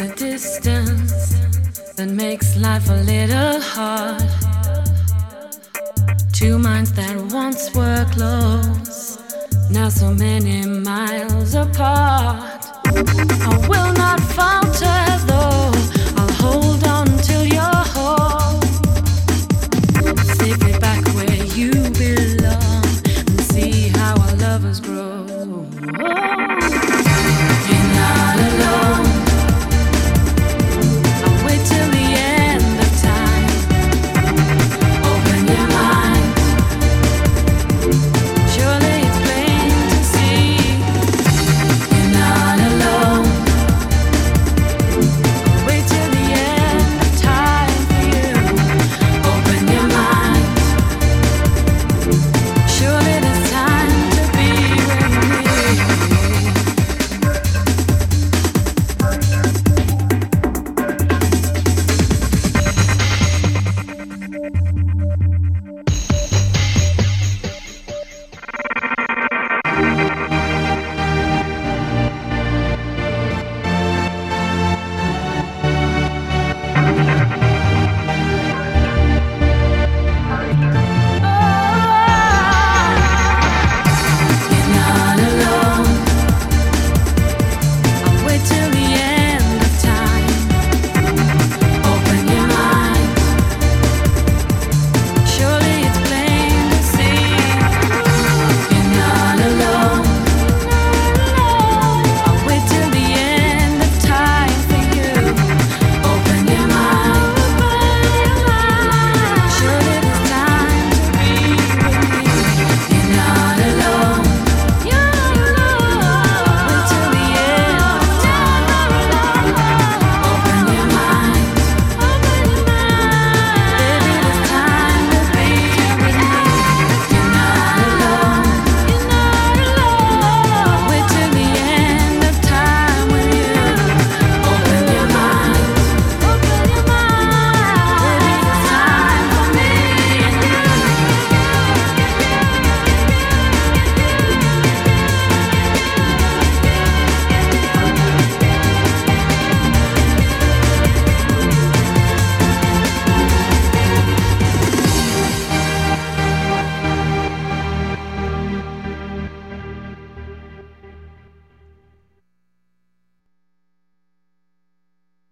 the distance that makes life a little hard. Two minds that once were close, now so many miles apart. I will not falter though, I'll hold on till you're home. Back where you belong and see how our lovers grow.